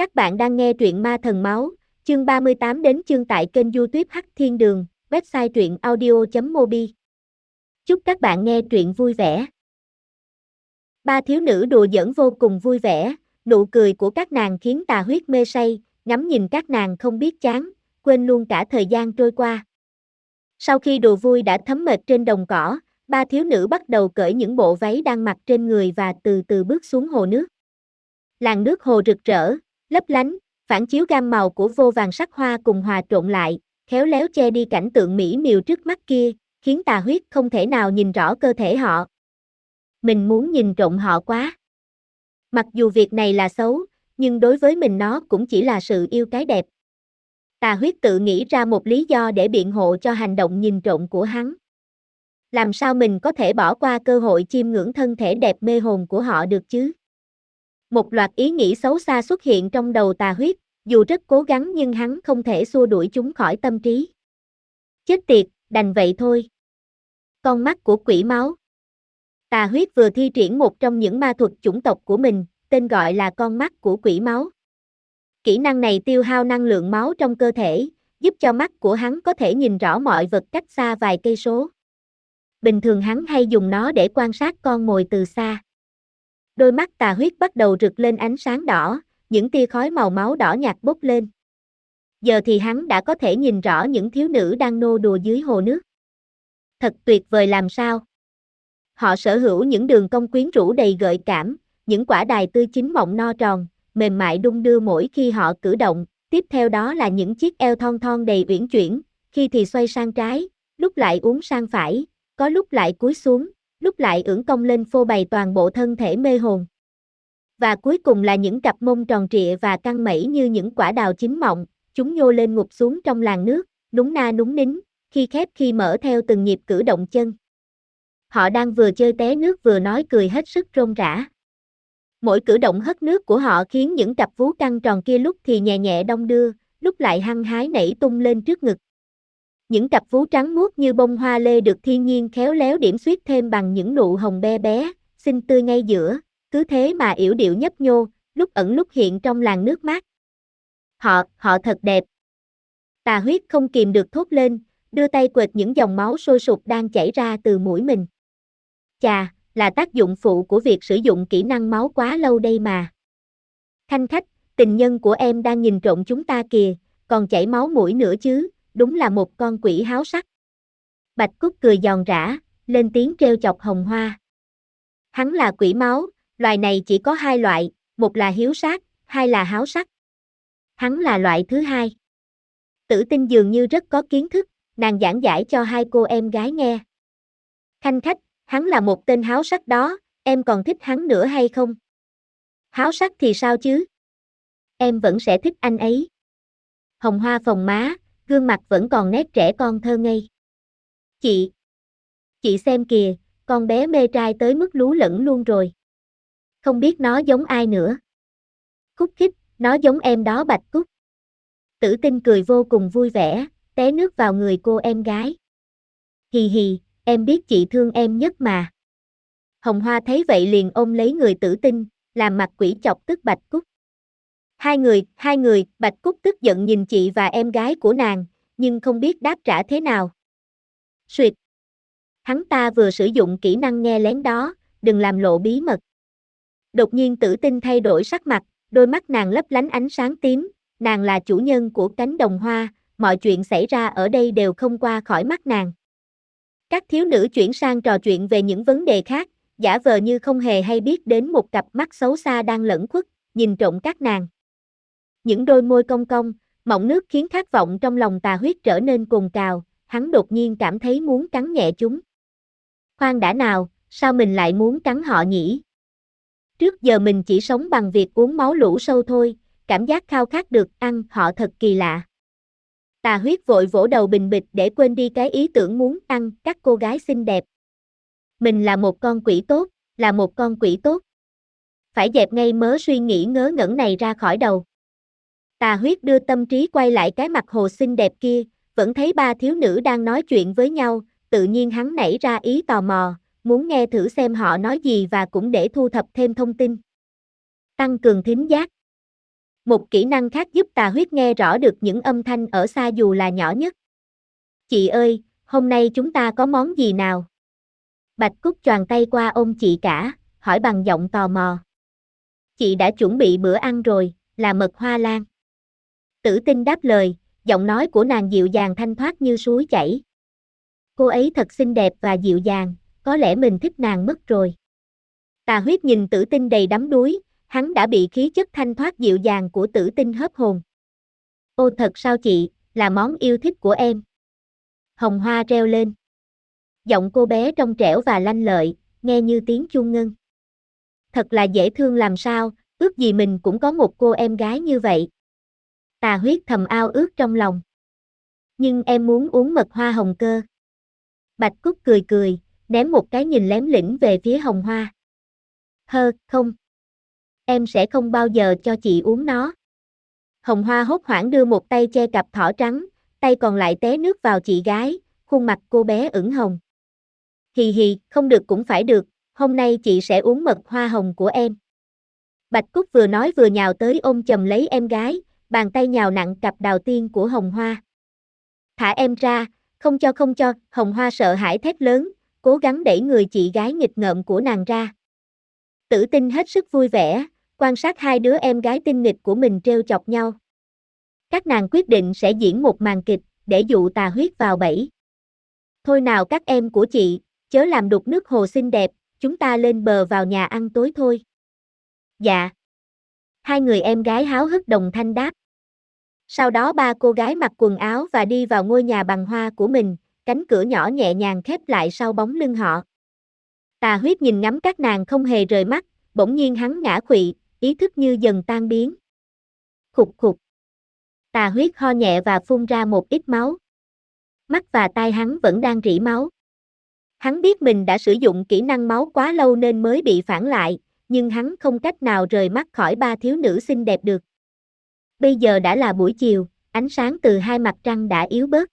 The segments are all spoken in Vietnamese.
Các bạn đang nghe truyện Ma Thần Máu, chương 38 đến chương tại kênh youtube Hắc Thiên Đường, website truyện audio.mobi. Chúc các bạn nghe truyện vui vẻ. Ba thiếu nữ đùa giỡn vô cùng vui vẻ, nụ cười của các nàng khiến tà huyết mê say, ngắm nhìn các nàng không biết chán, quên luôn cả thời gian trôi qua. Sau khi đùa vui đã thấm mệt trên đồng cỏ, ba thiếu nữ bắt đầu cởi những bộ váy đang mặc trên người và từ từ bước xuống hồ nước. Làn nước hồ rực rỡ, lấp lánh, phản chiếu gam màu của vô vàng sắc hoa cùng hòa trộn lại, khéo léo che đi cảnh tượng mỹ miều trước mắt kia, khiến tà huyết không thể nào nhìn rõ cơ thể họ. Mình muốn nhìn trộn họ quá. Mặc dù việc này là xấu, nhưng đối với mình nó cũng chỉ là sự yêu cái đẹp. Tà huyết tự nghĩ ra một lý do để biện hộ cho hành động nhìn trộn của hắn. Làm sao mình có thể bỏ qua cơ hội chiêm ngưỡng thân thể đẹp mê hồn của họ được chứ? Một loạt ý nghĩ xấu xa xuất hiện trong đầu tà huyết, dù rất cố gắng nhưng hắn không thể xua đuổi chúng khỏi tâm trí. Chết tiệt, đành vậy thôi. Con mắt của quỷ máu. Tà huyết vừa thi triển một trong những ma thuật chủng tộc của mình, tên gọi là con mắt của quỷ máu. Kỹ năng này tiêu hao năng lượng máu trong cơ thể, giúp cho mắt của hắn có thể nhìn rõ mọi vật cách xa vài cây số. Bình thường hắn hay dùng nó để quan sát con mồi từ xa. Đôi mắt tà huyết bắt đầu rực lên ánh sáng đỏ, những tia khói màu máu đỏ nhạt bốc lên. Giờ thì hắn đã có thể nhìn rõ những thiếu nữ đang nô đùa dưới hồ nước. Thật tuyệt vời làm sao? Họ sở hữu những đường cong quyến rũ đầy gợi cảm, những quả đài tươi chín mọng no tròn, mềm mại đung đưa mỗi khi họ cử động, tiếp theo đó là những chiếc eo thon thon đầy uyển chuyển, khi thì xoay sang trái, lúc lại uốn sang phải, có lúc lại cúi xuống, lúc lại ưỡn cong lên phô bày toàn bộ thân thể mê hồn. Và cuối cùng là những cặp mông tròn trịa và căng mẩy như những quả đào chín mọng, chúng nhô lên ngục xuống trong làn nước, núng na núng nín, khi khép khi mở theo từng nhịp cử động chân. Họ đang vừa chơi té nước vừa nói cười hết sức rôm rã. Mỗi cử động hất nước của họ khiến những cặp vú căng tròn kia lúc thì nhẹ nhẹ đông đưa, lúc lại hăng hái nảy tung lên trước ngực. Những cặp vú trắng muốt như bông hoa lê được thiên nhiên khéo léo điểm xuyết thêm bằng những nụ hồng be bé, xinh tươi ngay giữa, cứ thế mà yểu điệu nhấp nhô, lúc ẩn lúc hiện trong làn nước mát. Họ, họ thật đẹp. Tà huyết không kìm được thốt lên, đưa tay quệt những dòng máu sôi sục đang chảy ra từ mũi mình. Chà, là tác dụng phụ của việc sử dụng kỹ năng máu quá lâu đây mà. Thanh khách, tình nhân của em đang nhìn trộm chúng ta kìa, còn chảy máu mũi nữa chứ, đúng là một con quỷ háo sắc. Bạch Cúc cười giòn rã, lên tiếng treo chọc hồng hoa. Hắn là quỷ máu, loài này chỉ có hai loại, một là hiếu sát, hai là háo sắc. Hắn là loại thứ hai. Tử tinh dường như rất có kiến thức, nàng giảng giải cho hai cô em gái nghe. Khanh khách, hắn là một tên háo sắc đó, em còn thích hắn nữa hay không? Háo sắc thì sao chứ? Em vẫn sẽ thích anh ấy. Hồng hoa phồng má, gương mặt vẫn còn nét trẻ con thơ ngây. Chị! Chị xem kìa, con bé mê trai tới mức lú lẫn luôn rồi. Không biết nó giống ai nữa. khúc khích, nó giống em đó Bạch Cúc. Tử tinh cười vô cùng vui vẻ, té nước vào người cô em gái. Hì hì, em biết chị thương em nhất mà. Hồng Hoa thấy vậy liền ôm lấy người tử tinh, làm mặt quỷ chọc tức Bạch Cúc. Hai người, hai người, Bạch Cúc tức giận nhìn chị và em gái của nàng, nhưng không biết đáp trả thế nào. Suyệt. Hắn ta vừa sử dụng kỹ năng nghe lén đó, đừng làm lộ bí mật. Đột nhiên tử tinh thay đổi sắc mặt, đôi mắt nàng lấp lánh ánh sáng tím, nàng là chủ nhân của cánh đồng hoa, mọi chuyện xảy ra ở đây đều không qua khỏi mắt nàng. Các thiếu nữ chuyển sang trò chuyện về những vấn đề khác, giả vờ như không hề hay biết đến một cặp mắt xấu xa đang lẫn khuất, nhìn trộm các nàng. Những đôi môi cong cong, mọng nước khiến khát vọng trong lòng tà huyết trở nên cồn cào, hắn đột nhiên cảm thấy muốn cắn nhẹ chúng. Khoan đã nào, sao mình lại muốn cắn họ nhỉ? Trước giờ mình chỉ sống bằng việc uống máu lũ sâu thôi, cảm giác khao khát được ăn họ thật kỳ lạ. Tà huyết vội vỗ đầu bình bịch để quên đi cái ý tưởng muốn ăn các cô gái xinh đẹp. Mình là một con quỷ tốt, là một con quỷ tốt. Phải dẹp ngay mớ suy nghĩ ngớ ngẩn này ra khỏi đầu. Tà huyết đưa tâm trí quay lại cái mặt hồ xinh đẹp kia, vẫn thấy ba thiếu nữ đang nói chuyện với nhau, tự nhiên hắn nảy ra ý tò mò, muốn nghe thử xem họ nói gì và cũng để thu thập thêm thông tin. Tăng cường thính giác. Một kỹ năng khác giúp tà huyết nghe rõ được những âm thanh ở xa dù là nhỏ nhất. Chị ơi, hôm nay chúng ta có món gì nào? Bạch Cúc choàng tay qua ôm chị cả, hỏi bằng giọng tò mò. Chị đã chuẩn bị bữa ăn rồi, là mật hoa lan. Tử tinh đáp lời, giọng nói của nàng dịu dàng thanh thoát như suối chảy. Cô ấy thật xinh đẹp và dịu dàng, có lẽ mình thích nàng mất rồi. Tà huyết nhìn tử tinh đầy đắm đuối, hắn đã bị khí chất thanh thoát dịu dàng của tử tinh hớp hồn. Ô thật sao chị, là món yêu thích của em. Hồng hoa reo lên. Giọng cô bé trong trẻo và lanh lợi, nghe như tiếng chuông ngân. Thật là dễ thương làm sao, ước gì mình cũng có một cô em gái như vậy. Tà huyết thầm ao ước trong lòng. Nhưng em muốn uống mật hoa hồng cơ. Bạch Cúc cười cười, ném một cái nhìn lém lĩnh về phía hồng hoa. Hơ, không. Em sẽ không bao giờ cho chị uống nó. Hồng hoa hốt hoảng đưa một tay che cặp thỏ trắng, tay còn lại té nước vào chị gái, khuôn mặt cô bé ửng hồng. Hì hì, không được cũng phải được, hôm nay chị sẽ uống mật hoa hồng của em. Bạch Cúc vừa nói vừa nhào tới ôm chầm lấy em gái, bàn tay nhào nặng cặp đào tiên của hồng hoa. Thả em ra, không cho không cho, hồng hoa sợ hãi thét lớn, cố gắng đẩy người chị gái nghịch ngợm của nàng ra. Tử tinh hết sức vui vẻ, quan sát hai đứa em gái tinh nghịch của mình treo chọc nhau. Các nàng quyết định sẽ diễn một màn kịch, để dụ tà huyết vào bẫy. Thôi nào các em của chị, chớ làm đục nước hồ xinh đẹp, chúng ta lên bờ vào nhà ăn tối thôi. Dạ. Hai người em gái háo hức đồng thanh đáp. Sau đó ba cô gái mặc quần áo và đi vào ngôi nhà bằng hoa của mình, cánh cửa nhỏ nhẹ nhàng khép lại sau bóng lưng họ. Tà huyết nhìn ngắm các nàng không hề rời mắt, bỗng nhiên hắn ngã quỵ, ý thức như dần tan biến. Khục khục. Tà huyết ho nhẹ và phun ra một ít máu. Mắt và tai hắn vẫn đang rỉ máu. Hắn biết mình đã sử dụng kỹ năng máu quá lâu nên mới bị phản lại, nhưng hắn không cách nào rời mắt khỏi ba thiếu nữ xinh đẹp được. Bây giờ đã là buổi chiều, ánh sáng từ hai mặt trăng đã yếu bớt.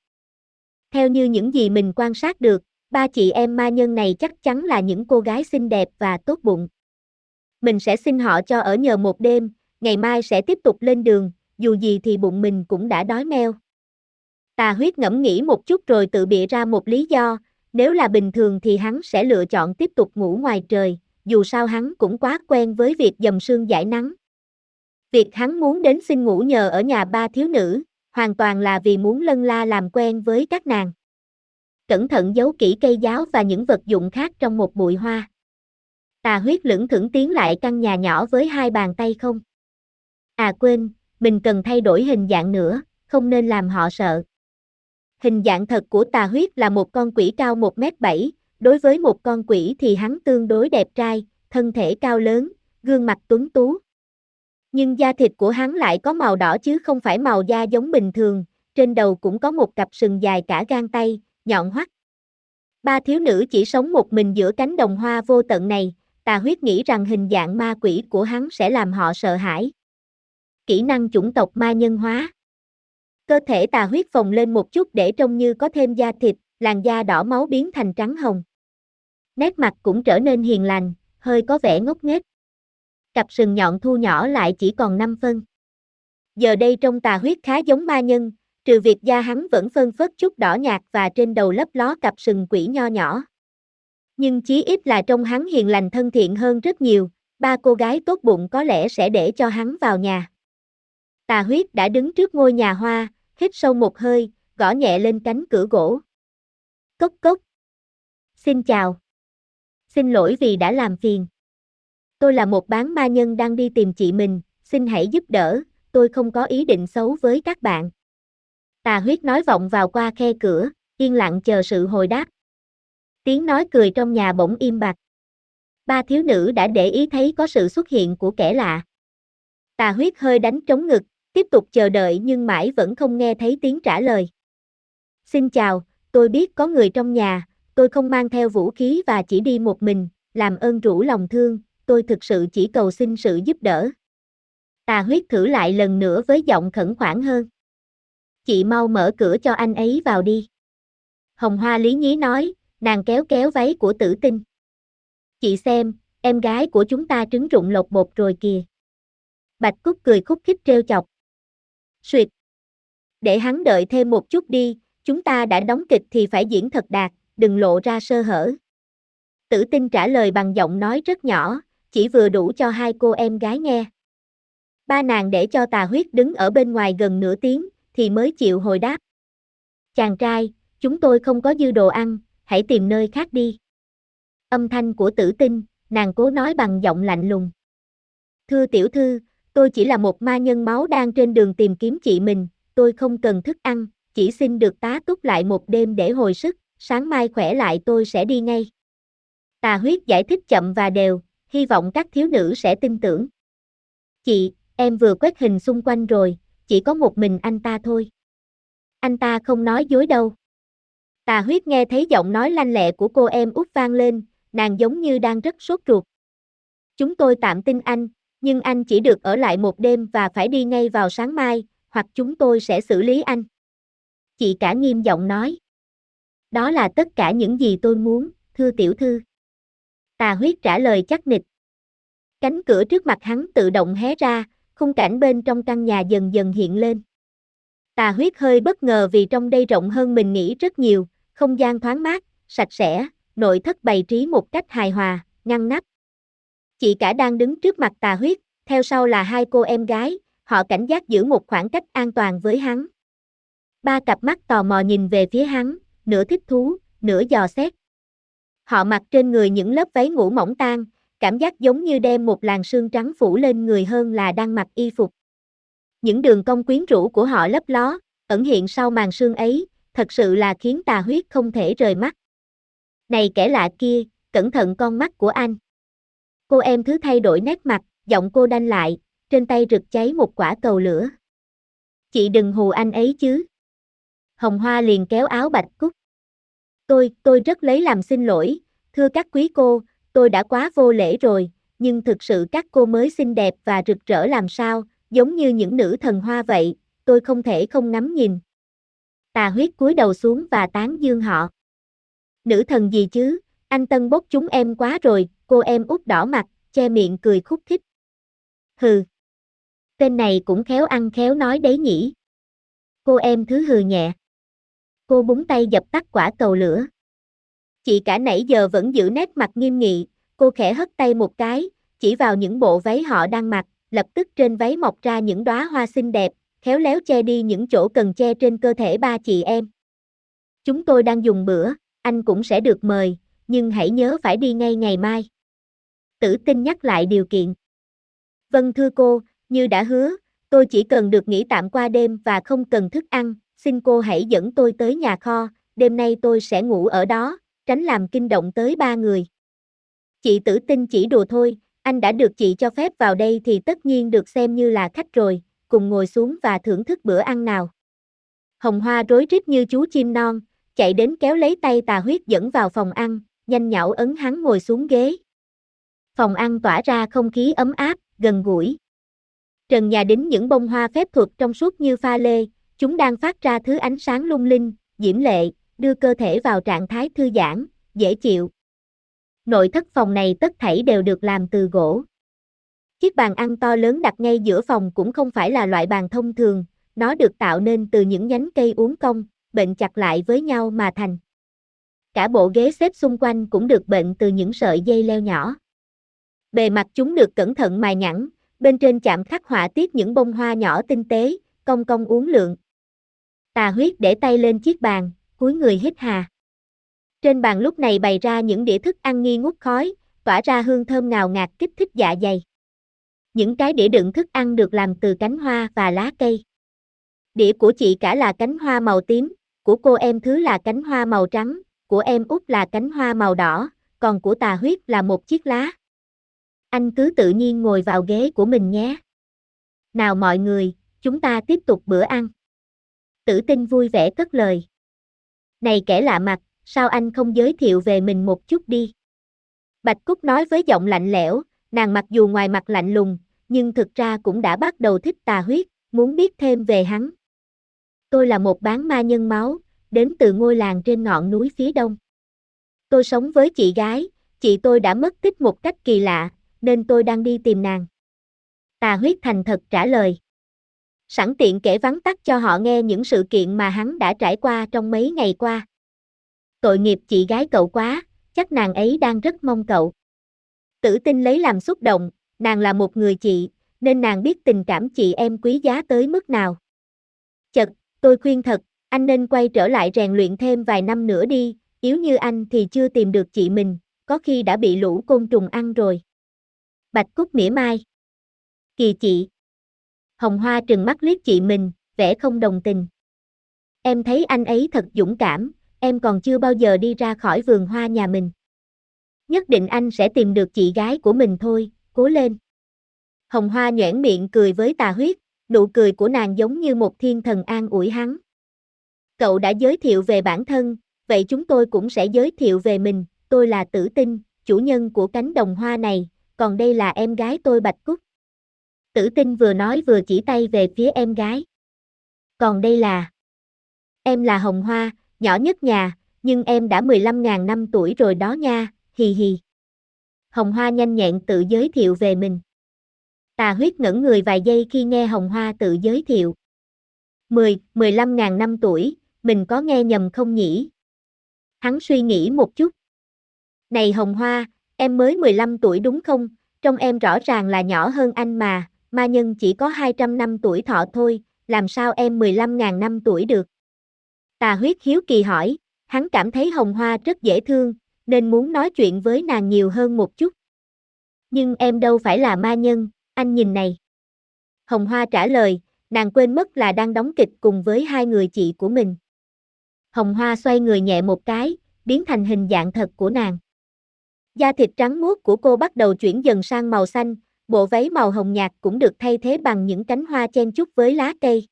Theo như những gì mình quan sát được, ba chị em ma nhân này chắc chắn là những cô gái xinh đẹp và tốt bụng. Mình sẽ xin họ cho ở nhờ một đêm, ngày mai sẽ tiếp tục lên đường, dù gì thì bụng mình cũng đã đói meo. Tà huyết ngẫm nghĩ một chút rồi tự bịa ra một lý do, nếu là bình thường thì hắn sẽ lựa chọn tiếp tục ngủ ngoài trời, dù sao hắn cũng quá quen với việc dầm sương giải nắng. Việc hắn muốn đến xin ngủ nhờ ở nhà ba thiếu nữ, hoàn toàn là vì muốn lân la làm quen với các nàng. Cẩn thận giấu kỹ cây giáo và những vật dụng khác trong một bụi hoa. Tà huyết lưỡng thưởng tiến lại căn nhà nhỏ với hai bàn tay không. À quên, mình cần thay đổi hình dạng nữa, không nên làm họ sợ. Hình dạng thật của tà huyết là một con quỷ cao 1m7, đối với một con quỷ thì hắn tương đối đẹp trai, thân thể cao lớn, gương mặt tuấn tú. Nhưng da thịt của hắn lại có màu đỏ chứ không phải màu da giống bình thường, trên đầu cũng có một cặp sừng dài cả gang tay, nhọn hoắt. Ba thiếu nữ chỉ sống một mình giữa cánh đồng hoa vô tận này, tà huyết nghĩ rằng hình dạng ma quỷ của hắn sẽ làm họ sợ hãi. Kỹ năng chủng tộc ma nhân hóa Cơ thể tà huyết phồng lên một chút để trông như có thêm da thịt, làn da đỏ máu biến thành trắng hồng. Nét mặt cũng trở nên hiền lành, hơi có vẻ ngốc nghếch. Cặp sừng nhọn thu nhỏ lại chỉ còn 5 phân. Giờ đây trong tà huyết khá giống ma nhân, trừ việc da hắn vẫn phân phớt chút đỏ nhạt và trên đầu lấp ló cặp sừng quỷ nho nhỏ. Nhưng chí ít là trong hắn hiền lành thân thiện hơn rất nhiều, ba cô gái tốt bụng có lẽ sẽ để cho hắn vào nhà. Tà huyết đã đứng trước ngôi nhà hoa, hít sâu một hơi, gõ nhẹ lên cánh cửa gỗ. Cốc cốc. Xin chào. Xin lỗi vì đã làm phiền. Tôi là một bán ma nhân đang đi tìm chị mình, xin hãy giúp đỡ, tôi không có ý định xấu với các bạn. Tà huyết nói vọng vào qua khe cửa, yên lặng chờ sự hồi đáp. Tiếng nói cười trong nhà bỗng im bặt. Ba thiếu nữ đã để ý thấy có sự xuất hiện của kẻ lạ. Tà huyết hơi đánh trống ngực, tiếp tục chờ đợi nhưng mãi vẫn không nghe thấy tiếng trả lời. Xin chào, tôi biết có người trong nhà, tôi không mang theo vũ khí và chỉ đi một mình, làm ơn rủ lòng thương, tôi thực sự chỉ cầu xin sự giúp đỡ. Tà huyết thử lại lần nữa với giọng khẩn khoản hơn. Chị mau mở cửa cho anh ấy vào đi. Hồng Hoa Lý Nhí nói, nàng kéo kéo váy của tử tinh. Chị xem, em gái của chúng ta trứng rụng lột bột rồi kìa. Bạch Cúc cười khúc khích trêu chọc. Suyệt. Để hắn đợi thêm một chút đi, chúng ta đã đóng kịch thì phải diễn thật đạt, đừng lộ ra sơ hở. Tử tinh trả lời bằng giọng nói rất nhỏ, chỉ vừa đủ cho hai cô em gái nghe. Ba nàng để cho tà huyết đứng ở bên ngoài gần nửa tiếng, thì mới chịu hồi đáp. Chàng trai, chúng tôi không có dư đồ ăn, hãy tìm nơi khác đi. Âm thanh của tử tinh, nàng cố nói bằng giọng lạnh lùng. Thưa tiểu thư, tôi chỉ là một ma nhân máu đang trên đường tìm kiếm chị mình, tôi không cần thức ăn, chỉ xin được tá túc lại một đêm để hồi sức, sáng mai khỏe lại tôi sẽ đi ngay. Tà huyết giải thích chậm và đều, hy vọng các thiếu nữ sẽ tin tưởng. Chị, em vừa quét hình xung quanh rồi, chỉ có một mình anh ta thôi. Anh ta không nói dối đâu. Tà huyết nghe thấy giọng nói lanh lẹ của cô em út vang lên, nàng giống như đang rất sốt ruột. Chúng tôi tạm tin anh, nhưng anh chỉ được ở lại một đêm và phải đi ngay vào sáng mai, hoặc chúng tôi sẽ xử lý anh. Chị cả nghiêm giọng nói. Đó là tất cả những gì tôi muốn, thưa tiểu thư. Tà huyết trả lời chắc nịch. Cánh cửa trước mặt hắn tự động hé ra, khung cảnh bên trong căn nhà dần dần hiện lên. Tà huyết hơi bất ngờ vì trong đây rộng hơn mình nghĩ rất nhiều, không gian thoáng mát, sạch sẽ, nội thất bày trí một cách hài hòa, ngăn nắp. Chị cả đang đứng trước mặt tà huyết, theo sau là hai cô em gái, họ cảnh giác giữ một khoảng cách an toàn với hắn. Ba cặp mắt tò mò nhìn về phía hắn, nửa thích thú, nửa dò xét. Họ mặc trên người những lớp váy ngủ mỏng tan, cảm giác giống như đem một làn sương trắng phủ lên người hơn là đang mặc y phục. Những đường cong quyến rũ của họ lấp ló, ẩn hiện sau màn sương ấy, thật sự là khiến tà huyết không thể rời mắt. Này kẻ lạ kia, cẩn thận con mắt của anh. Cô em thứ thay đổi nét mặt, giọng cô đanh lại, trên tay rực cháy một quả cầu lửa. Chị đừng hù anh ấy chứ. Hồng Hoa liền kéo áo Bạch Cúc. Tôi, tôi rất lấy làm xin lỗi, thưa các quý cô, tôi đã quá vô lễ rồi, nhưng thực sự các cô mới xinh đẹp và rực rỡ làm sao, giống như những nữ thần hoa vậy, tôi không thể không ngắm nhìn. Tà huyết cúi đầu xuống và tán dương họ. Nữ thần gì chứ, anh tân bốc chúng em quá rồi, cô em út đỏ mặt, che miệng cười khúc khích. Hừ. Tên này cũng khéo ăn khéo nói đấy nhỉ. Cô em thứ hừ nhẹ. Cô búng tay dập tắt quả cầu lửa. Chị cả nãy giờ vẫn giữ nét mặt nghiêm nghị, cô khẽ hất tay một cái, chỉ vào những bộ váy họ đang mặc, lập tức trên váy mọc ra những đóa hoa xinh đẹp, khéo léo che đi những chỗ cần che trên cơ thể ba chị em. Chúng tôi đang dùng bữa, anh cũng sẽ được mời, nhưng hãy nhớ phải đi ngay ngày mai. Tử tinh nhắc lại điều kiện. Vâng thưa cô, như đã hứa, tôi chỉ cần được nghỉ tạm qua đêm và không cần thức ăn, xin cô hãy dẫn tôi tới nhà kho, đêm nay tôi sẽ ngủ ở đó, tránh làm kinh động tới ba người. Chị tử tin chỉ đùa thôi, anh đã được chị cho phép vào đây thì tất nhiên được xem như là khách rồi, cùng ngồi xuống và thưởng thức bữa ăn nào. Hồng Hoa rối rít như chú chim non, chạy đến kéo lấy tay tà huyết dẫn vào phòng ăn, nhanh nhảu ấn hắn ngồi xuống ghế. Phòng ăn tỏa ra không khí ấm áp, gần gũi. Trần nhà đính những bông hoa phép thuật trong suốt như pha lê, chúng đang phát ra thứ ánh sáng lung linh, diễm lệ, đưa cơ thể vào trạng thái thư giãn, dễ chịu. Nội thất phòng này tất thảy đều được làm từ gỗ. Chiếc bàn ăn to lớn đặt ngay giữa phòng cũng không phải là loại bàn thông thường, nó được tạo nên từ những nhánh cây uốn cong, bệnh chặt lại với nhau mà thành. Cả bộ ghế xếp xung quanh cũng được bệnh từ những sợi dây leo nhỏ. Bề mặt chúng được cẩn thận mài nhẵn, bên trên chạm khắc họa tiết những bông hoa nhỏ tinh tế, cong cong uốn lượn. Tà huyết để tay lên chiếc bàn, cúi người hít hà. Trên bàn lúc này bày ra những đĩa thức ăn nghi ngút khói, tỏa ra hương thơm ngào ngạt kích thích dạ dày. Những cái đĩa đựng thức ăn được làm từ cánh hoa và lá cây. Đĩa của chị cả là cánh hoa màu tím, của cô em thứ là cánh hoa màu trắng, của em út là cánh hoa màu đỏ, còn của tà huyết là một chiếc lá. Anh cứ tự nhiên ngồi vào ghế của mình nhé. Nào mọi người, chúng ta tiếp tục bữa ăn. Tử tinh vui vẻ cất lời. Này kẻ lạ mặt, sao anh không giới thiệu về mình một chút đi? Bạch Cúc nói với giọng lạnh lẽo, nàng mặc dù ngoài mặt lạnh lùng, nhưng thực ra cũng đã bắt đầu thích tà huyết, muốn biết thêm về hắn. Tôi là một bán ma nhân máu, đến từ ngôi làng trên ngọn núi phía đông. Tôi sống với chị gái, chị tôi đã mất tích một cách kỳ lạ, nên tôi đang đi tìm nàng. Tà huyết thành thật trả lời. Sẵn tiện kể vắn tắt cho họ nghe những sự kiện mà hắn đã trải qua trong mấy ngày qua. Tội nghiệp chị gái cậu quá, chắc nàng ấy đang rất mong cậu. Tử tinh lấy làm xúc động, nàng là một người chị, nên nàng biết tình cảm chị em quý giá tới mức nào. Chật, tôi khuyên thật, anh nên quay trở lại rèn luyện thêm vài năm nữa đi, yếu như anh thì chưa tìm được chị mình, có khi đã bị lũ côn trùng ăn rồi. Bạch Cúc mỉa mai. Kỳ chị. Hồng Hoa trừng mắt liếc chị mình, vẻ không đồng tình. Em thấy anh ấy thật dũng cảm, em còn chưa bao giờ đi ra khỏi vườn hoa nhà mình. Nhất định anh sẽ tìm được chị gái của mình thôi, cố lên. Hồng Hoa nhoẻn miệng cười với tà huyết, nụ cười của nàng giống như một thiên thần an ủi hắn. Cậu đã giới thiệu về bản thân, vậy chúng tôi cũng sẽ giới thiệu về mình, tôi là Tử Tinh, chủ nhân của cánh đồng hoa này, còn đây là em gái tôi Bạch Cúc. Tử Tinh vừa nói vừa chỉ tay về phía em gái. Còn đây là... Em là Hồng Hoa, nhỏ nhất nhà, nhưng em đã 15.000 năm tuổi rồi đó nha, hì hì. Hồng Hoa nhanh nhẹn tự giới thiệu về mình. Tà huyết ngẩn người vài giây khi nghe Hồng Hoa tự giới thiệu. 10, 15.000 năm tuổi, mình có nghe nhầm không nhỉ? Hắn suy nghĩ một chút. Này Hồng Hoa, em mới 15 tuổi đúng không? Trong em rõ ràng là nhỏ hơn anh mà, ma nhân chỉ có 200 năm tuổi thọ thôi, làm sao em 15.000 năm tuổi được? Tà huyết hiếu kỳ hỏi, hắn cảm thấy Hồng Hoa rất dễ thương, nên muốn nói chuyện với nàng nhiều hơn một chút. Nhưng em đâu phải là ma nhân, anh nhìn này. Hồng Hoa trả lời, nàng quên mất là đang đóng kịch cùng với hai người chị của mình. Hồng Hoa xoay người nhẹ một cái, biến thành hình dạng thật của nàng. Da thịt trắng muốt của cô bắt đầu chuyển dần sang màu xanh, bộ váy màu hồng nhạt cũng được thay thế bằng những cánh hoa chen chúc với lá cây.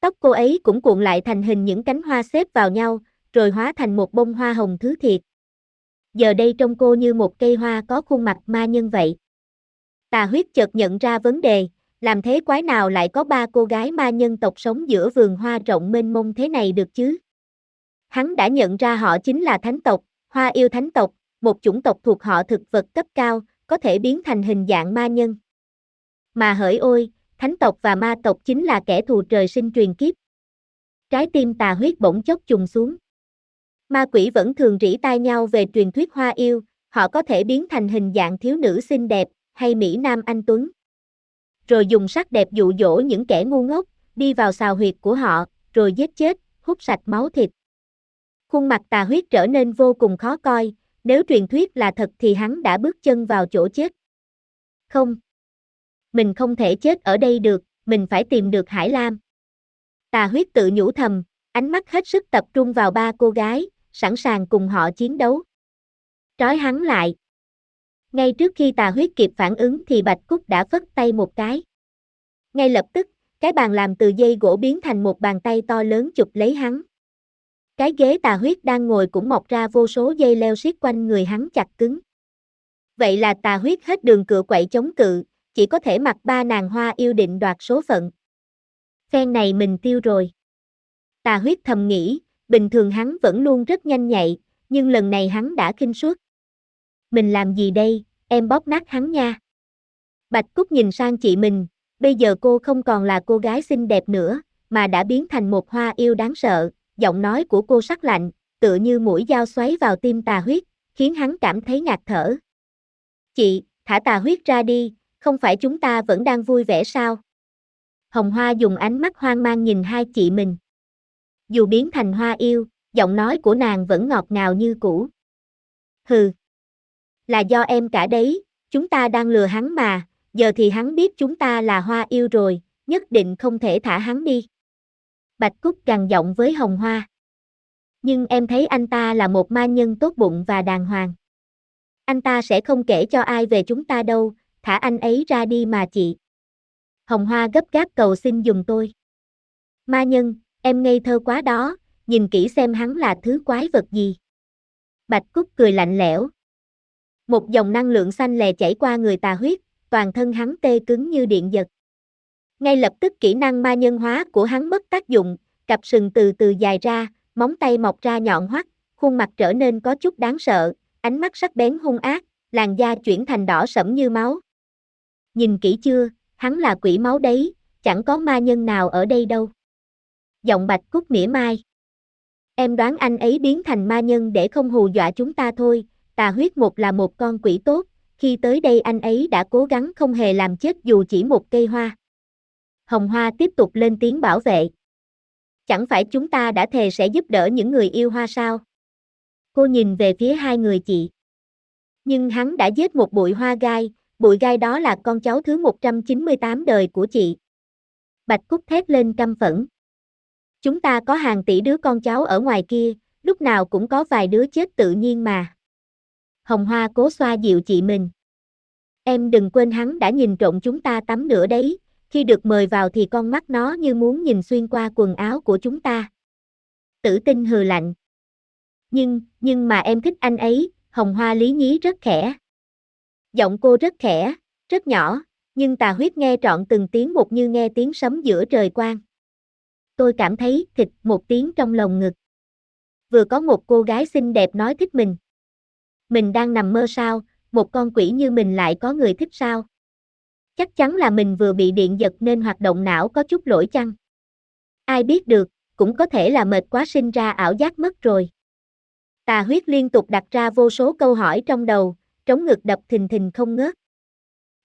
Tóc cô ấy cũng cuộn lại thành hình những cánh hoa xếp vào nhau, rồi hóa thành một bông hoa hồng thứ thiệt. Giờ đây trông cô như một cây hoa có khuôn mặt ma nhân vậy. Tà huyết chợt nhận ra vấn đề, làm thế quái nào lại có ba cô gái ma nhân tộc sống giữa vườn hoa rộng mênh mông thế này được chứ? Hắn đã nhận ra họ chính là thánh tộc, hoa yêu thánh tộc, một chủng tộc thuộc họ thực vật cấp cao, có thể biến thành hình dạng ma nhân. Mà hỡi ôi, thánh tộc và ma tộc chính là kẻ thù trời sinh truyền kiếp. Trái tim tà huyết bỗng chốc trùng xuống. Ma quỷ vẫn thường rỉ tai nhau về truyền thuyết hoa yêu, họ có thể biến thành hình dạng thiếu nữ xinh đẹp, hay Mỹ Nam anh Tuấn. Rồi dùng sắc đẹp dụ dỗ những kẻ ngu ngốc, đi vào xào huyệt của họ, rồi giết chết, hút sạch máu thịt. Khuôn mặt tà huyết trở nên vô cùng khó coi, nếu truyền thuyết là thật thì hắn đã bước chân vào chỗ chết. Không. Mình không thể chết ở đây được, mình phải tìm được Hải Lam. Tà huyết tự nhủ thầm, ánh mắt hết sức tập trung vào ba cô gái, sẵn sàng cùng họ chiến đấu. Trói hắn lại. Ngay trước khi tà huyết kịp phản ứng thì Bạch Cúc đã phất tay một cái. Ngay lập tức, cái bàn làm từ dây gỗ biến thành một bàn tay to lớn chụp lấy hắn. Cái ghế tà huyết đang ngồi cũng mọc ra vô số dây leo xiết quanh người hắn chặt cứng. Vậy là tà huyết hết đường cựa quậy chống cự, chỉ có thể mặc ba nàng hoa yêu định đoạt số phận. Phen này mình tiêu rồi. Tà huyết thầm nghĩ, bình thường hắn vẫn luôn rất nhanh nhạy, nhưng lần này hắn đã kinh suốt. Mình làm gì đây, em bóp nát hắn nha. Bạch Cúc nhìn sang chị mình, bây giờ cô không còn là cô gái xinh đẹp nữa, mà đã biến thành một hoa yêu đáng sợ, giọng nói của cô sắc lạnh, tựa như mũi dao xoáy vào tim tà huyết, khiến hắn cảm thấy ngạt thở. Chị, thả tà huyết ra đi, không phải chúng ta vẫn đang vui vẻ sao? Hồng Hoa dùng ánh mắt hoang mang nhìn hai chị mình. Dù biến thành hoa yêu, giọng nói của nàng vẫn ngọt ngào như cũ. Hừ. Là do em cả đấy, chúng ta đang lừa hắn mà, giờ thì hắn biết chúng ta là hoa yêu rồi, nhất định không thể thả hắn đi. Bạch Cúc gằn giọng với Hồng Hoa. Nhưng em thấy anh ta là một ma nhân tốt bụng và đàng hoàng. Anh ta sẽ không kể cho ai về chúng ta đâu, thả anh ấy ra đi mà chị. Hồng Hoa gấp gáp cầu xin dùng tôi. Ma nhân, em ngây thơ quá đó, nhìn kỹ xem hắn là thứ quái vật gì. Bạch Cúc cười lạnh lẽo. Một dòng năng lượng xanh lè chảy qua người tà huyết, toàn thân hắn tê cứng như điện giật. Ngay lập tức kỹ năng ma nhân hóa của hắn mất tác dụng, cặp sừng từ từ dài ra, móng tay mọc ra nhọn hoắt, khuôn mặt trở nên có chút đáng sợ, ánh mắt sắc bén hung ác, làn da chuyển thành đỏ sẫm như máu. Nhìn kỹ chưa, hắn là quỷ máu đấy, chẳng có ma nhân nào ở đây đâu. Giọng Bạch Cúc mỉa mai. Em đoán anh ấy biến thành ma nhân để không hù dọa chúng ta thôi, tà huyết một là một con quỷ tốt, khi tới đây anh ấy đã cố gắng không hề làm chết dù chỉ một cây hoa. Hồng Hoa tiếp tục lên tiếng bảo vệ. Chẳng phải chúng ta đã thề sẽ giúp đỡ những người yêu hoa sao? Cô nhìn về phía hai người chị. Nhưng hắn đã giết một bụi hoa gai, bụi gai đó là con cháu thứ 198 đời của chị. Bạch Cúc thét lên căm phẫn. Chúng ta có hàng tỷ đứa con cháu ở ngoài kia, lúc nào cũng có vài đứa chết tự nhiên mà. Hồng Hoa cố xoa dịu chị mình. Em đừng quên hắn đã nhìn trộn chúng ta tắm nữa đấy, khi được mời vào thì con mắt nó như muốn nhìn xuyên qua quần áo của chúng ta. Tử tinh hừ lạnh. Nhưng, nhưng mà em thích anh ấy, hồng hoa lý nhí rất khẽ. Giọng cô rất khẽ, rất nhỏ, nhưng tà huyết nghe trọn từng tiếng một như nghe tiếng sấm giữa trời quang. Tôi cảm thấy thịt một tiếng trong lồng ngực. Vừa có một cô gái xinh đẹp nói thích mình. Mình đang nằm mơ sao, một con quỷ như mình lại có người thích sao? Chắc chắn là mình vừa bị điện giật nên hoạt động não có chút lỗi chăng? Ai biết được, cũng có thể là mệt quá sinh ra ảo giác mất rồi. Tà huyết liên tục đặt ra vô số câu hỏi trong đầu, trống ngực đập thình thình không ngớt.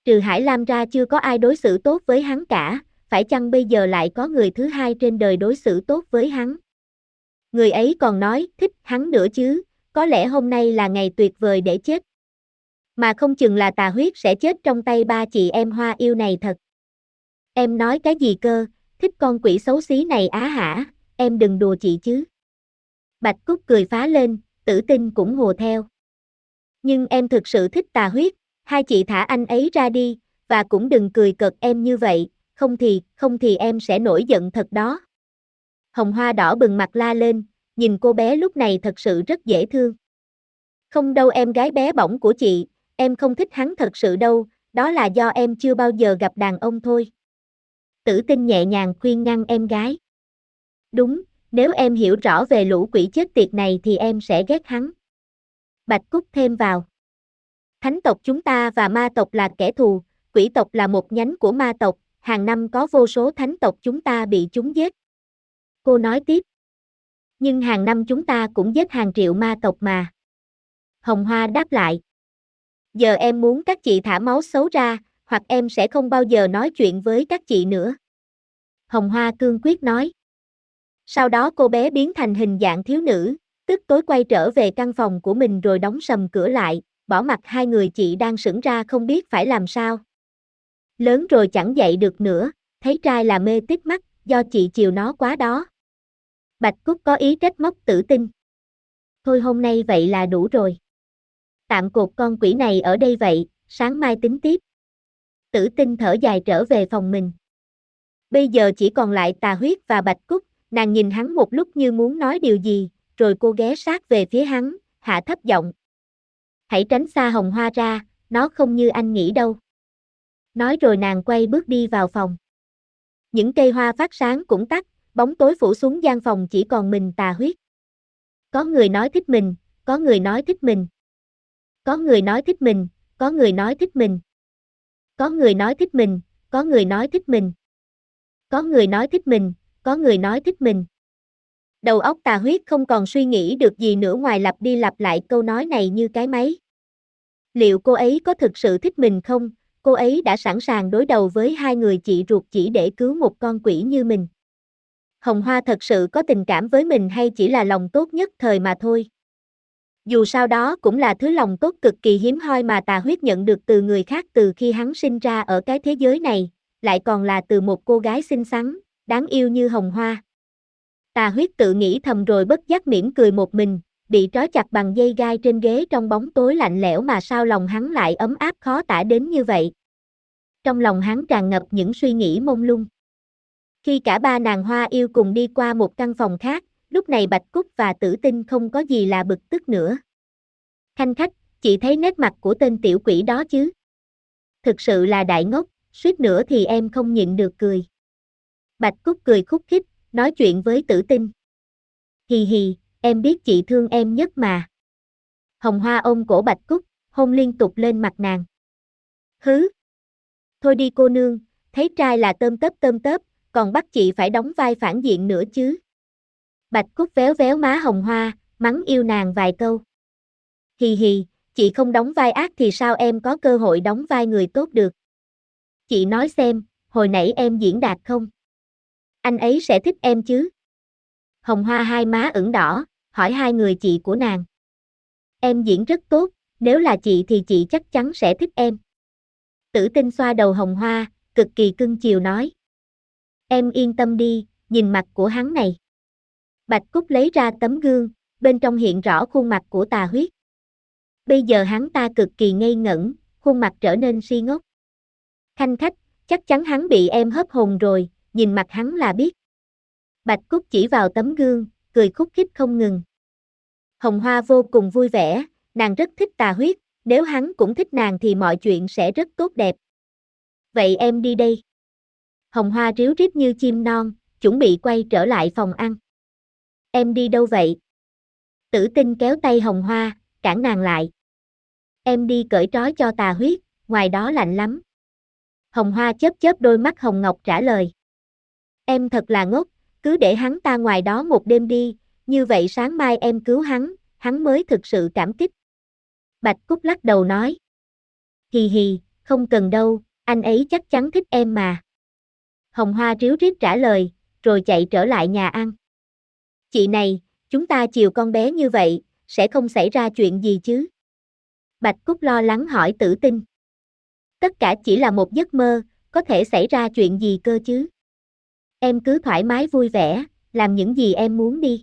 Trừ Hải Lam ra chưa có ai đối xử tốt với hắn cả, phải chăng bây giờ lại có người thứ hai trên đời đối xử tốt với hắn? Người ấy còn nói thích hắn nữa chứ, có lẽ hôm nay là ngày tuyệt vời để chết. Mà không chừng là tà huyết sẽ chết trong tay ba chị em hoa yêu này thật. Em nói cái gì cơ, thích con quỷ xấu xí này á hả, em đừng đùa chị chứ. Bạch Cúc cười phá lên, tử tinh cũng hồ theo. Nhưng em thực sự thích tà huyết, hai chị thả anh ấy ra đi, và cũng đừng cười cợt em như vậy, không thì, không thì em sẽ nổi giận thật đó. Hồng Hoa đỏ bừng mặt la lên, nhìn cô bé lúc này thật sự rất dễ thương. Không đâu em gái bé bỏng của chị, em không thích hắn thật sự đâu, đó là do em chưa bao giờ gặp đàn ông thôi. Tử tinh nhẹ nhàng khuyên ngăn em gái. Đúng, nếu em hiểu rõ về lũ quỷ chết tiệt này thì em sẽ ghét hắn. Bạch Cúc thêm vào. Thánh tộc chúng ta và ma tộc là kẻ thù, quỷ tộc là một nhánh của ma tộc, hàng năm có vô số thánh tộc chúng ta bị chúng giết. Cô nói tiếp. Nhưng hàng năm chúng ta cũng giết hàng triệu ma tộc mà. Hồng Hoa đáp lại. Giờ em muốn các chị thả máu xấu ra, hoặc em sẽ không bao giờ nói chuyện với các chị nữa. Hồng Hoa cương quyết nói. Sau đó cô bé biến thành hình dạng thiếu nữ, tức tối quay trở về căn phòng của mình rồi đóng sầm cửa lại, bỏ mặt hai người chị đang sững ra không biết phải làm sao. Lớn rồi chẳng dậy được nữa, thấy trai là mê tít mắt, do chị chiều nó quá đó. Bạch Cúc có ý trách móc tử tinh. Thôi hôm nay vậy là đủ rồi. Tạm cột con quỷ này ở đây vậy, sáng mai tính tiếp. Tử tinh thở dài trở về phòng mình. Bây giờ chỉ còn lại tà huyết và bạch cúc, nàng nhìn hắn một lúc như muốn nói điều gì, rồi cô ghé sát về phía hắn, hạ thấp giọng. Hãy tránh xa hồng hoa ra, nó không như anh nghĩ đâu. Nói rồi nàng quay bước đi vào phòng. Những cây hoa phát sáng cũng tắt, bóng tối phủ xuống gian phòng chỉ còn mình tà huyết. Có người nói thích mình, có người nói thích mình. Có người nói thích mình, có người nói thích mình. Có người nói thích mình, có người nói thích mình. Có người nói thích mình, có người nói thích mình. Đầu óc tà huyết không còn suy nghĩ được gì nữa ngoài lặp đi lặp lại câu nói này như cái máy. Liệu cô ấy có thực sự thích mình không? Cô ấy đã sẵn sàng đối đầu với hai người chị ruột chỉ để cứu một con quỷ như mình. Hồng Hoa thật sự có tình cảm với mình hay chỉ là lòng tốt nhất thời mà thôi. Dù sao đó cũng là thứ lòng tốt cực kỳ hiếm hoi mà tà huyết nhận được từ người khác từ khi hắn sinh ra ở cái thế giới này, lại còn là từ một cô gái xinh xắn, đáng yêu như hồng hoa. Tà huyết tự nghĩ thầm rồi bất giác mỉm cười một mình, bị trói chặt bằng dây gai trên ghế trong bóng tối lạnh lẽo mà sao lòng hắn lại ấm áp khó tả đến như vậy. Trong lòng hắn tràn ngập những suy nghĩ mông lung. Khi cả ba nàng hoa yêu cùng đi qua một căn phòng khác, lúc này Bạch Cúc và Tử Tinh không có gì là bực tức nữa. Khanh khách, chị thấy nét mặt của tên tiểu quỷ đó chứ? Thực sự là đại ngốc, suýt nữa thì em không nhịn được cười. Bạch Cúc cười khúc khích, nói chuyện với Tử Tinh. Hì hì, em biết chị thương em nhất mà. Hồng Hoa ôm cổ Bạch Cúc, hôn liên tục lên mặt nàng. Hứ! Thôi đi cô nương, thấy trai là tôm tớp tôm tớp, còn bắt chị phải đóng vai phản diện nữa chứ. Bạch Cúc véo véo má hồng hoa, mắng yêu nàng vài câu. Hì hì, chị không đóng vai ác thì sao em có cơ hội đóng vai người tốt được. Chị nói xem, hồi nãy em diễn đạt không? Anh ấy sẽ thích em chứ? Hồng Hoa hai má ửng đỏ, hỏi hai người chị của nàng. Em diễn rất tốt, nếu là chị thì chị chắc chắn sẽ thích em. Tử tinh xoa đầu Hồng Hoa, cực kỳ cưng chiều nói. Em yên tâm đi, nhìn mặt của hắn này. Bạch Cúc lấy ra tấm gương, bên trong hiện rõ khuôn mặt của tà huyết. Bây giờ hắn ta cực kỳ ngây ngẩn, khuôn mặt trở nên si ngốc. Khanh khách, chắc chắn hắn bị em hấp hồn rồi, nhìn mặt hắn là biết. Bạch Cúc chỉ vào tấm gương, cười khúc khích không ngừng. Hồng Hoa vô cùng vui vẻ, nàng rất thích tà huyết, nếu hắn cũng thích nàng thì mọi chuyện sẽ rất tốt đẹp. Vậy em đi đây. Hồng Hoa ríu rít như chim non, chuẩn bị quay trở lại phòng ăn. Em đi đâu vậy? Tử tinh kéo tay Hồng Hoa, cản nàng lại. Em đi cởi trói cho tà huyết, ngoài đó lạnh lắm. Hồng Hoa chớp chớp đôi mắt Hồng Ngọc trả lời. Em thật là ngốc, cứ để hắn ta ngoài đó một đêm đi, như vậy sáng mai em cứu hắn, hắn mới thực sự cảm kích. Bạch Cúc lắc đầu nói. Hì hì, không cần đâu, anh ấy chắc chắn thích em mà. Hồng Hoa ríu rít trả lời, rồi chạy trở lại nhà ăn. Chị này, chúng ta chiều con bé như vậy, sẽ không xảy ra chuyện gì chứ? Bạch Cúc lo lắng hỏi tử tinh. Tất cả chỉ là một giấc mơ, có thể xảy ra chuyện gì cơ chứ? Em cứ thoải mái vui vẻ, làm những gì em muốn đi.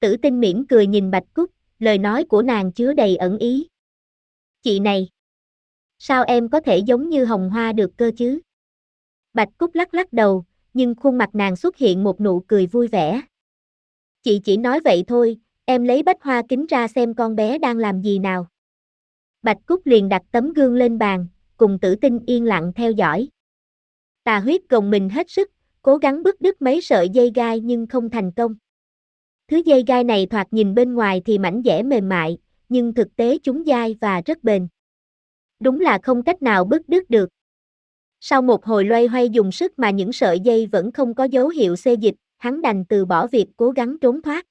Tử tinh mỉm cười nhìn Bạch Cúc, lời nói của nàng chứa đầy ẩn ý. Chị này, sao em có thể giống như hồng hoa được cơ chứ? Bạch Cúc lắc lắc đầu, nhưng khuôn mặt nàng xuất hiện một nụ cười vui vẻ. Chị chỉ nói vậy thôi, em lấy bách hoa kính ra xem con bé đang làm gì nào. Bạch Cúc liền đặt tấm gương lên bàn, cùng tử tinh yên lặng theo dõi. Tà huyết gồng mình hết sức, cố gắng bứt đứt mấy sợi dây gai nhưng không thành công. Thứ dây gai này thoạt nhìn bên ngoài thì mảnh dẻ mềm mại, nhưng thực tế chúng dai và rất bền. Đúng là không cách nào bứt đứt được. Sau một hồi loay hoay dùng sức mà những sợi dây vẫn không có dấu hiệu xê dịch, hắn đành từ bỏ việc cố gắng trốn thoát.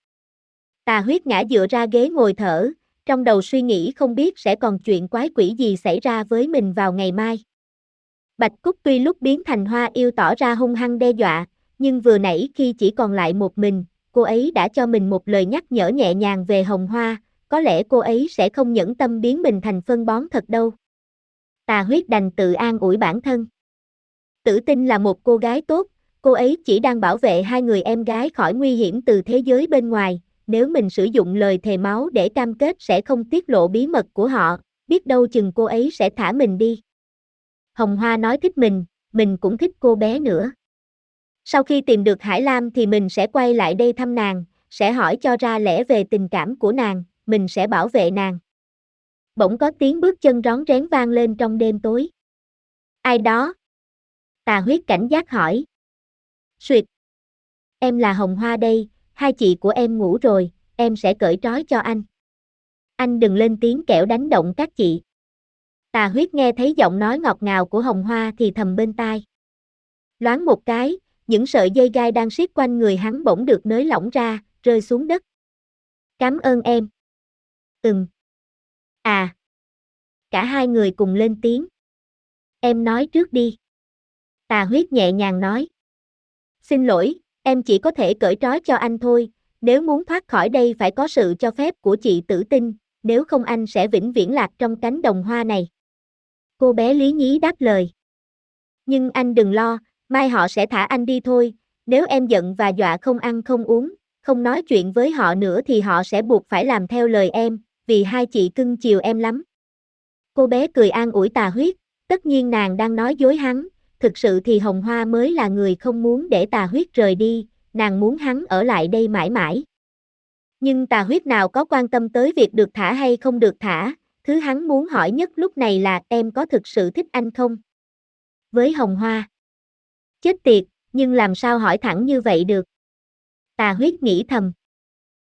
Tà huyết ngã dựa ra ghế ngồi thở, trong đầu suy nghĩ không biết sẽ còn chuyện quái quỷ gì xảy ra với mình vào ngày mai. Bạch Cúc tuy lúc biến thành hoa yêu tỏ ra hung hăng đe dọa, nhưng vừa nãy khi chỉ còn lại một mình, cô ấy đã cho mình một lời nhắc nhở nhẹ nhàng về hồng hoa, có lẽ cô ấy sẽ không nhẫn tâm biến mình thành phân bón thật đâu. Tà huyết đành tự an ủi bản thân. Tử tinh là một cô gái tốt, cô ấy chỉ đang bảo vệ hai người em gái khỏi nguy hiểm từ thế giới bên ngoài, nếu mình sử dụng lời thề máu để cam kết sẽ không tiết lộ bí mật của họ, biết đâu chừng cô ấy sẽ thả mình đi. Hồng Hoa nói thích mình, mình cũng thích cô bé nữa. Sau khi tìm được Hải Lam thì mình sẽ quay lại đây thăm nàng, sẽ hỏi cho ra lẽ về tình cảm của nàng, mình sẽ bảo vệ nàng. Bỗng có tiếng bước chân rón rén vang lên trong đêm tối. Ai đó? Tà huyết cảnh giác hỏi. Suyệt. Em là Hồng Hoa đây, hai chị của em ngủ rồi, em sẽ cởi trói cho anh. Anh đừng lên tiếng kẻo đánh động các chị. Tà huyết nghe thấy giọng nói ngọt ngào của Hồng Hoa thì thầm bên tai. Loáng một cái, những sợi dây gai đang siết quanh người hắn bỗng được nới lỏng ra, rơi xuống đất. Cảm ơn em. Ừm. À. Cả hai người cùng lên tiếng. Em nói trước đi. Tà huyết nhẹ nhàng nói. Xin lỗi, em chỉ có thể cởi trói cho anh thôi, nếu muốn thoát khỏi đây phải có sự cho phép của chị tử tinh, nếu không anh sẽ vĩnh viễn lạc trong cánh đồng hoa này. Cô bé lý nhí đáp lời. Nhưng anh đừng lo, mai họ sẽ thả anh đi thôi, nếu em giận và dọa không ăn không uống, không nói chuyện với họ nữa thì họ sẽ buộc phải làm theo lời em, vì hai chị cưng chiều em lắm. Cô bé cười an ủi tà huyết, tất nhiên nàng đang nói dối hắn, thực sự thì Hồng Hoa mới là người không muốn để tà huyết rời đi, nàng muốn hắn ở lại đây mãi mãi. Nhưng tà huyết nào có quan tâm tới việc được thả hay không được thả, thứ hắn muốn hỏi nhất lúc này là em có thực sự thích anh không? Với Hồng Hoa. Chết tiệt, nhưng làm sao hỏi thẳng như vậy được? Tà huyết nghĩ thầm.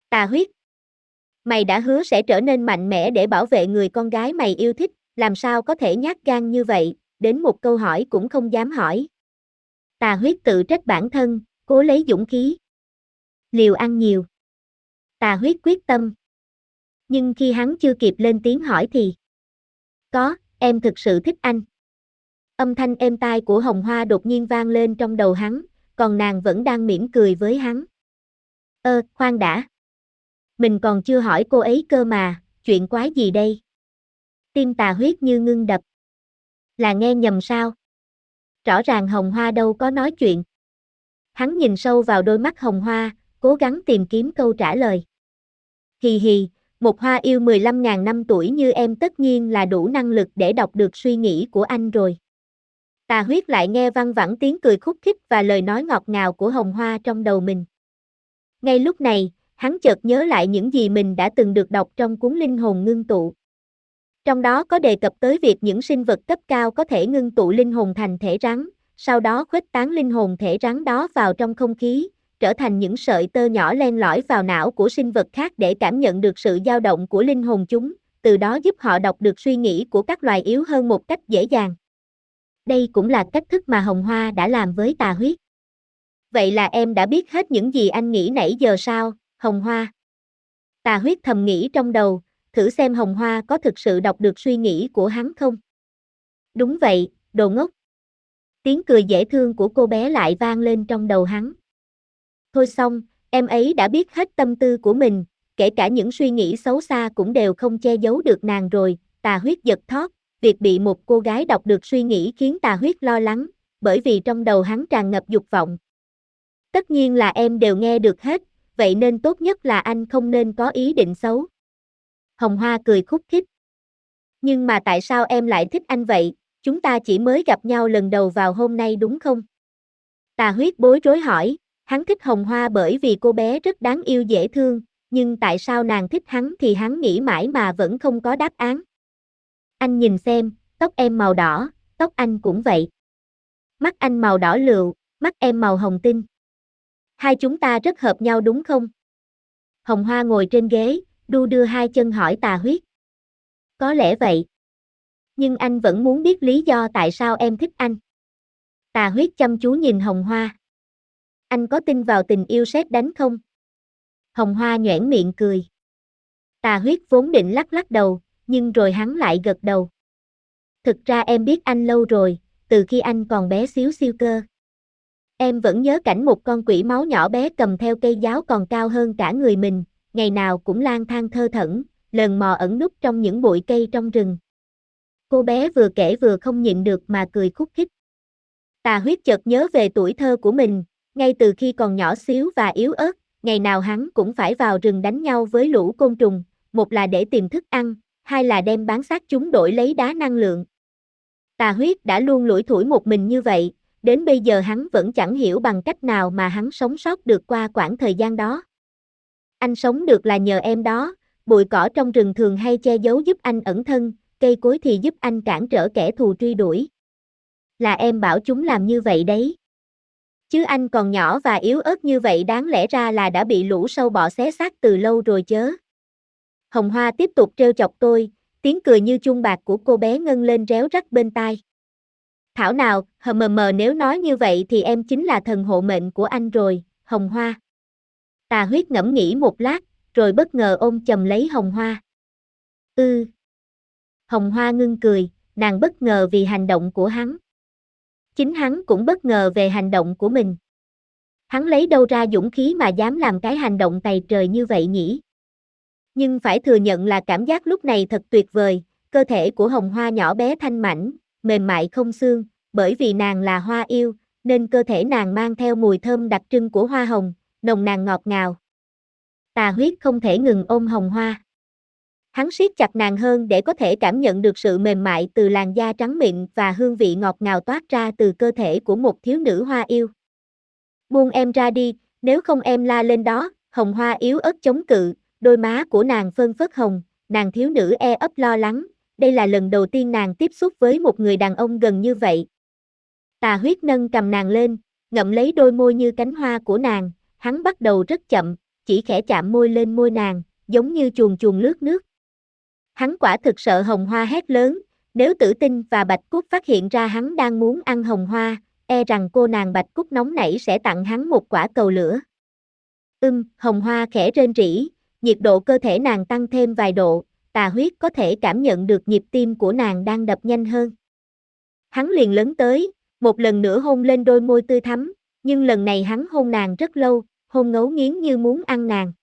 Tà huyết. Mày đã hứa sẽ trở nên mạnh mẽ để bảo vệ người con gái mày yêu thích, làm sao có thể nhát gan như vậy, đến một câu hỏi cũng không dám hỏi. Tà huyết tự trách bản thân, cố lấy dũng khí. Liều ăn nhiều. Tà huyết quyết tâm. Nhưng khi hắn chưa kịp lên tiếng hỏi thì Có, em thực sự thích anh. Âm thanh êm tai của hồng hoa đột nhiên vang lên trong đầu hắn, còn nàng vẫn đang mỉm cười với hắn. Ơ, khoan đã. Mình còn chưa hỏi cô ấy cơ mà, chuyện quái gì đây? Tim tà huyết như ngưng đập. Là nghe nhầm sao? Rõ ràng hồng hoa đâu có nói chuyện. Hắn nhìn sâu vào đôi mắt hồng hoa, cố gắng tìm kiếm câu trả lời. Hì hì, một hoa yêu 15.000 năm tuổi như em tất nhiên là đủ năng lực để đọc được suy nghĩ của anh rồi. Tà huyết lại nghe văng vẳng tiếng cười khúc khích và lời nói ngọt ngào của hồng hoa trong đầu mình. Ngay lúc này, hắn chợt nhớ lại những gì mình đã từng được đọc trong cuốn linh hồn ngưng tụ. Trong đó có đề cập tới việc những sinh vật cấp cao có thể ngưng tụ linh hồn thành thể rắn, sau đó khuếch tán linh hồn thể rắn đó vào trong không khí, trở thành những sợi tơ nhỏ len lỏi vào não của sinh vật khác để cảm nhận được sự dao động của linh hồn chúng, từ đó giúp họ đọc được suy nghĩ của các loài yếu hơn một cách dễ dàng. Đây cũng là cách thức mà Hồng Hoa đã làm với tà huyết. Vậy là em đã biết hết những gì anh nghĩ nãy giờ sao, Hồng Hoa? Tà huyết thầm nghĩ trong đầu, thử xem Hồng Hoa có thực sự đọc được suy nghĩ của hắn không? Đúng vậy, đồ ngốc. Tiếng cười dễ thương của cô bé lại vang lên trong đầu hắn. Thôi xong, em ấy đã biết hết tâm tư của mình, kể cả những suy nghĩ xấu xa cũng đều không che giấu được nàng rồi, tà huyết giật thót, việc bị một cô gái đọc được suy nghĩ khiến tà huyết lo lắng, bởi vì trong đầu hắn tràn ngập dục vọng. Tất nhiên là em đều nghe được hết, vậy nên tốt nhất là anh không nên có ý định xấu. Hồng Hoa cười khúc khích. Nhưng mà tại sao em lại thích anh vậy, chúng ta chỉ mới gặp nhau lần đầu vào hôm nay đúng không? Tà huyết bối rối hỏi, hắn thích Hồng Hoa bởi vì cô bé rất đáng yêu dễ thương, nhưng tại sao nàng thích hắn thì hắn nghĩ mãi mà vẫn không có đáp án. Anh nhìn xem, tóc em màu đỏ, tóc anh cũng vậy. Mắt anh màu đỏ lựu, mắt em màu hồng tinh. Hai chúng ta rất hợp nhau đúng không? Hồng Hoa ngồi trên ghế, đu đưa hai chân hỏi tà huyết. Có lẽ vậy. Nhưng anh vẫn muốn biết lý do tại sao em thích anh. Tà huyết chăm chú nhìn Hồng Hoa. Anh có tin vào tình yêu sét đánh không? Hồng Hoa nhoẻn miệng cười. Tà huyết vốn định lắc lắc đầu, nhưng rồi hắn lại gật đầu. Thực ra em biết anh lâu rồi, từ khi anh còn bé xíu siêu cơ. Em vẫn nhớ cảnh một con quỷ máu nhỏ bé cầm theo cây giáo còn cao hơn cả người mình, ngày nào cũng lang thang thơ thẩn, lần mò ẩn núp trong những bụi cây trong rừng. Cô bé vừa kể vừa không nhịn được mà cười khúc khích. Tà huyết chợt nhớ về tuổi thơ của mình, ngay từ khi còn nhỏ xíu và yếu ớt, ngày nào hắn cũng phải vào rừng đánh nhau với lũ côn trùng, một là để tìm thức ăn, hai là đem bán xác chúng đổi lấy đá năng lượng. Tà huyết đã luôn lủi thủi một mình như vậy, đến bây giờ hắn vẫn chẳng hiểu bằng cách nào mà hắn sống sót được qua quãng thời gian đó. Anh sống được là nhờ em đó, bụi cỏ trong rừng thường hay che giấu giúp anh ẩn thân, cây cối thì giúp anh cản trở kẻ thù truy đuổi. Là em bảo chúng làm như vậy đấy. Chứ anh còn nhỏ và yếu ớt như vậy đáng lẽ ra là đã bị lũ sâu bọ xé xác từ lâu rồi chớ. Hồng Hoa tiếp tục trêu chọc tôi, tiếng cười như chuông bạc của cô bé ngân lên réo rắt bên tai. Thảo nào, hờ mờ mờ nếu nói như vậy thì em chính là thần hộ mệnh của anh rồi, Hồng Hoa. Tà huyết ngẫm nghĩ một lát, rồi bất ngờ ôm chầm lấy Hồng Hoa. Ư. Ừ. Hồng Hoa ngưng cười, nàng bất ngờ vì hành động của hắn. Chính hắn cũng bất ngờ về hành động của mình. Hắn lấy đâu ra dũng khí mà dám làm cái hành động tày trời như vậy nhỉ? Nhưng phải thừa nhận là cảm giác lúc này thật tuyệt vời, cơ thể của hồng hoa nhỏ bé thanh mảnh, mềm mại không xương, bởi vì nàng là hoa yêu, nên cơ thể nàng mang theo mùi thơm đặc trưng của hoa hồng, nồng nàn ngọt ngào. Tà huyết không thể ngừng ôm hồng hoa. Hắn siết chặt nàng hơn để có thể cảm nhận được sự mềm mại từ làn da trắng mịn và hương vị ngọt ngào toát ra từ cơ thể của một thiếu nữ hoa yêu. Buông em ra đi, nếu không em la lên đó, hồng hoa yếu ớt chống cự, đôi má của nàng phân phớt hồng, nàng thiếu nữ e ấp lo lắng, đây là lần đầu tiên nàng tiếp xúc với một người đàn ông gần như vậy. Tà huyết nâng cầm nàng lên, ngậm lấy đôi môi như cánh hoa của nàng, hắn bắt đầu rất chậm, chỉ khẽ chạm môi lên môi nàng, giống như chuồn chuồn lướt nước. Hắn quả thực sợ hồng hoa hét lớn, nếu tử tinh và bạch cúc phát hiện ra hắn đang muốn ăn hồng hoa, e rằng cô nàng bạch cúc nóng nảy sẽ tặng hắn một quả cầu lửa. Ưm, hồng hoa khẽ rên rỉ, nhiệt độ cơ thể nàng tăng thêm vài độ, tà huyết có thể cảm nhận được nhịp tim của nàng đang đập nhanh hơn. Hắn liền lớn tới, một lần nữa hôn lên đôi môi tươi thắm, nhưng lần này hắn hôn nàng rất lâu, hôn ngấu nghiến như muốn ăn nàng.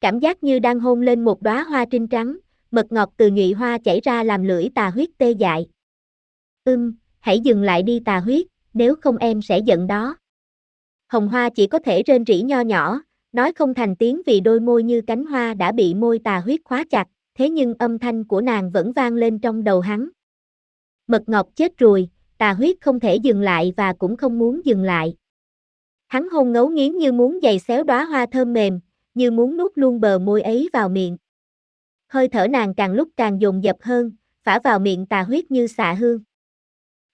Cảm giác như đang hôn lên một đóa hoa trinh trắng, mật ngọt từ nhụy hoa chảy ra làm lưỡi tà huyết tê dại. Ưm, hãy dừng lại đi tà huyết, nếu không em sẽ giận đó. Hồng hoa chỉ có thể rên rỉ nho nhỏ, nói không thành tiếng vì đôi môi như cánh hoa đã bị môi tà huyết khóa chặt, thế nhưng âm thanh của nàng vẫn vang lên trong đầu hắn. Mật ngọt chết rồi, tà huyết không thể dừng lại và cũng không muốn dừng lại. Hắn hôn ngấu nghiến như muốn giày xéo đóa hoa thơm mềm, như muốn nuốt luôn bờ môi ấy vào miệng. Hơi thở nàng càng lúc càng dồn dập hơn, phả vào miệng tà huyết như xạ hương.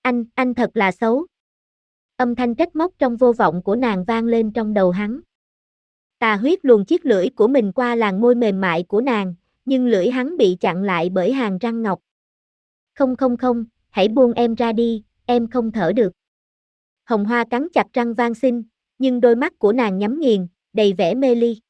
Anh, anh thật là xấu. Âm thanh trách móc trong vô vọng của nàng vang lên trong đầu hắn. Tà huyết luồn chiếc lưỡi của mình qua làn môi mềm mại của nàng, nhưng lưỡi hắn bị chặn lại bởi hàng răng ngọc. Không không không, hãy buông em ra đi, em không thở được. Hồng Hoa cắn chặt răng van xin, nhưng đôi mắt của nàng nhắm nghiền, đầy vẻ mê ly.